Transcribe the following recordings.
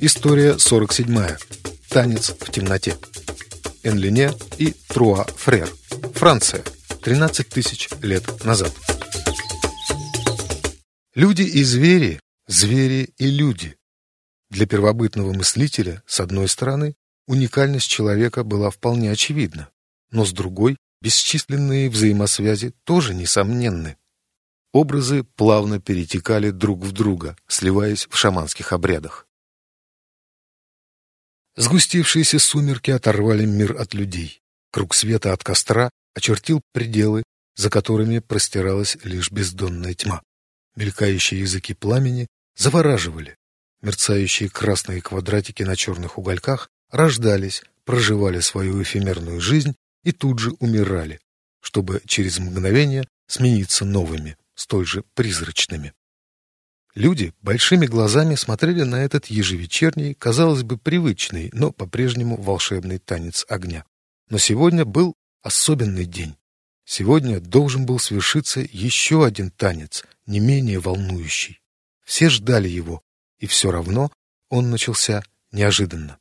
История 47. Танец в темноте. Энлине и Труа Фрер. Франция. 13 тысяч лет назад. Люди и звери, звери и люди. Для первобытного мыслителя, с одной стороны, уникальность человека была вполне очевидна, но с другой, бесчисленные взаимосвязи тоже несомненны. Образы плавно перетекали друг в друга, сливаясь в шаманских обрядах. Сгустившиеся сумерки оторвали мир от людей. Круг света от костра очертил пределы, за которыми простиралась лишь бездонная тьма. Мелькающие языки пламени завораживали. Мерцающие красные квадратики на черных угольках рождались, проживали свою эфемерную жизнь и тут же умирали, чтобы через мгновение смениться новыми, столь же призрачными. Люди большими глазами смотрели на этот ежевечерний, казалось бы, привычный, но по-прежнему волшебный танец огня. Но сегодня был особенный день. Сегодня должен был свершиться еще один танец, не менее волнующий. Все ждали его, и все равно он начался неожиданно.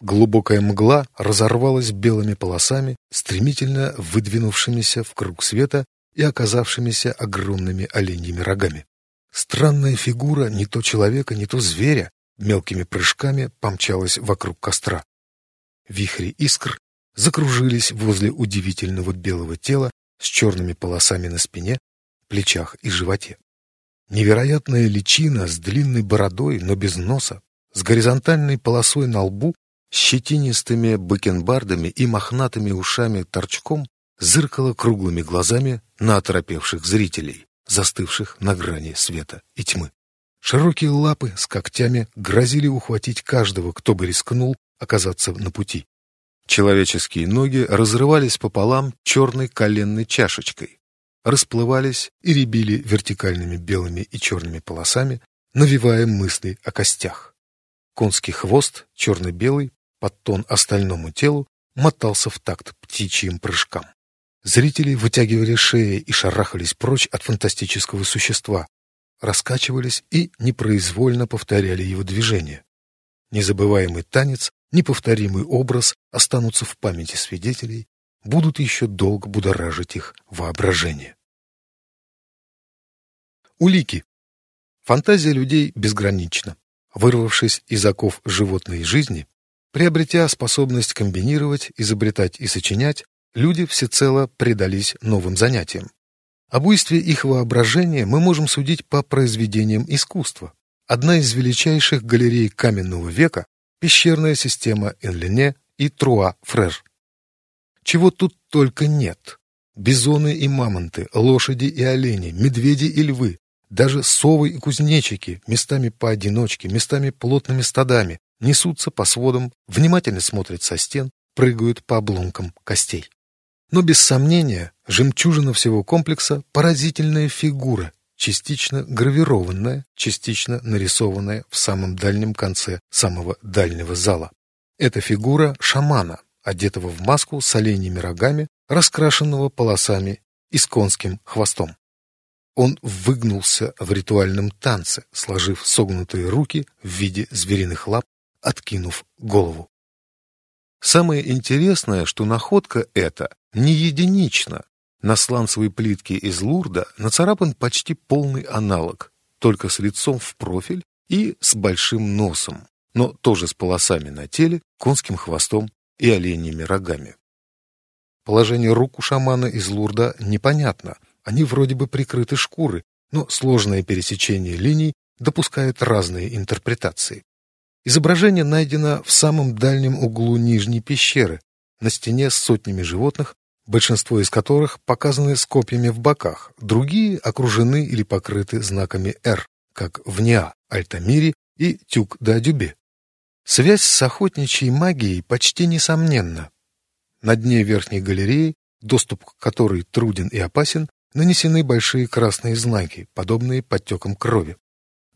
Глубокая мгла разорвалась белыми полосами, стремительно выдвинувшимися в круг света и оказавшимися огромными оленьими рогами. Странная фигура не то человека, не то зверя мелкими прыжками помчалась вокруг костра. Вихри искр закружились возле удивительного белого тела с черными полосами на спине, плечах и животе. Невероятная личина с длинной бородой, но без носа, с горизонтальной полосой на лбу, щетинистыми бакенбардами и мохнатыми ушами торчком зыркала круглыми глазами на оторопевших зрителей застывших на грани света и тьмы. Широкие лапы с когтями грозили ухватить каждого, кто бы рискнул оказаться на пути. Человеческие ноги разрывались пополам черной коленной чашечкой, расплывались и рябили вертикальными белыми и черными полосами, навевая мысли о костях. Конский хвост, черно-белый, под тон остальному телу, мотался в такт птичьим прыжкам. Зрители вытягивали шеи и шарахались прочь от фантастического существа, раскачивались и непроизвольно повторяли его движения. Незабываемый танец, неповторимый образ останутся в памяти свидетелей, будут еще долго будоражить их воображение. Улики. Фантазия людей безгранична. Вырвавшись из оков животной жизни, приобретя способность комбинировать, изобретать и сочинять, люди всецело предались новым занятиям. Об буйстве их воображения мы можем судить по произведениям искусства. Одна из величайших галерей каменного века – пещерная система Энлене и Труа-Фрер. Чего тут только нет. Бизоны и мамонты, лошади и олени, медведи и львы, даже совы и кузнечики, местами поодиночке, местами плотными стадами, несутся по сводам, внимательно смотрят со стен, прыгают по обломкам костей. Но без сомнения, жемчужина всего комплекса – поразительная фигура, частично гравированная, частично нарисованная в самом дальнем конце самого дальнего зала. Это фигура шамана, одетого в маску с оленьими рогами, раскрашенного полосами и с конским хвостом. Он выгнулся в ритуальном танце, сложив согнутые руки в виде звериных лап, откинув голову. Самое интересное, что находка эта не единична. На сланцевой плитке из Лурда нацарапан почти полный аналог, только с лицом в профиль и с большим носом, но тоже с полосами на теле, конским хвостом и оленьими рогами. Положение рук у шамана из Лурда непонятно, они вроде бы прикрыты шкурой, но сложное пересечение линий допускает разные интерпретации. Изображение найдено в самом дальнем углу нижней пещеры, на стене с сотнями животных, большинство из которых показаны с копьями в боках, другие окружены или покрыты знаками «Р», как в Неа, Альтамире и Тюк-да-Дюбе. Связь с охотничьей магией почти несомненна. На дне верхней галереи, доступ к которой труден и опасен, нанесены большие красные знаки, подобные подтекам крови.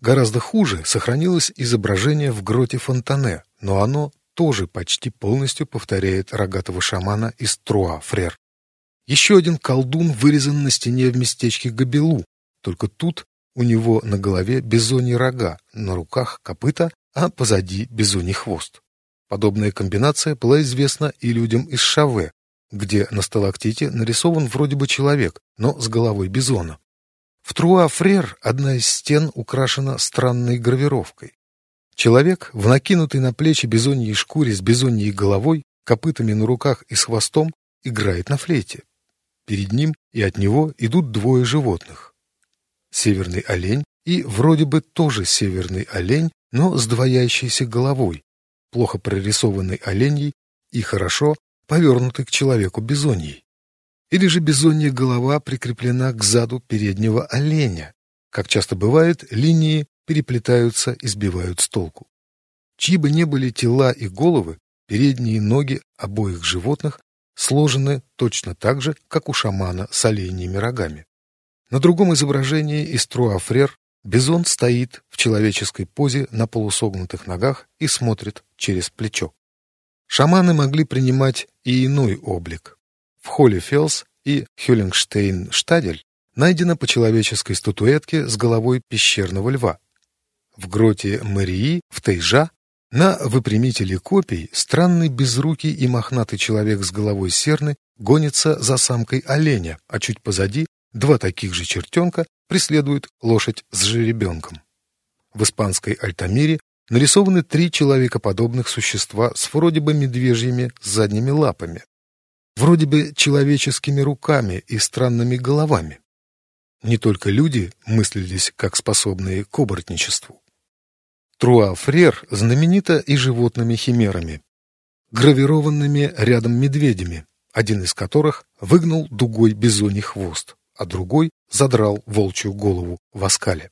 Гораздо хуже сохранилось изображение в гроте Фонтане, но оно тоже почти полностью повторяет рогатого шамана из Труа-Фрер. Еще один колдун вырезан на стене в местечке Габелу, только тут у него на голове бизоньи рога, на руках копыта, а позади бизоний хвост. Подобная комбинация была известна и людям из Шаве, где на сталактите нарисован вроде бы человек, но с головой бизона. В Труа-Фрер одна из стен украшена странной гравировкой. Человек, в накинутой на плечи бизоньей шкуре с бизоньей головой, копытами на руках и с хвостом, играет на флейте. Перед ним и от него идут двое животных. Северный олень и вроде бы тоже северный олень, но с двоящейся головой, плохо прорисованной оленьей и хорошо повернутой к человеку бизоньей. Или же бизонья голова прикреплена к заду переднего оленя. Как часто бывает, линии переплетаются и сбивают с толку. Чьи бы ни были тела и головы, передние ноги обоих животных сложены точно так же, как у шамана с оленьими рогами. На другом изображении из Труафрер Бизон стоит в человеческой позе на полусогнутых ногах и смотрит через плечо. Шаманы могли принимать и иной облик. В Холлифелс и Хюллингштейн-Штадель найдено по человеческой статуэтке с головой пещерного льва. В гроте Марии в Тайжа на выпрямителе копий странный безрукий и мохнатый человек с головой серны гонится за самкой оленя, а чуть позади два таких же чертенка преследуют лошадь с жеребенком. В испанской Альтамире нарисованы три человекоподобных существа с вроде бы медвежьими задними лапами, вроде бы человеческими руками и странными головами. Не только люди мыслились как способные к оборотничеству. Труа-Фрер знаменита и животными химерами, гравированными рядом медведями, один из которых выгнал дугой бизоний хвост, а другой задрал волчью голову в оскале.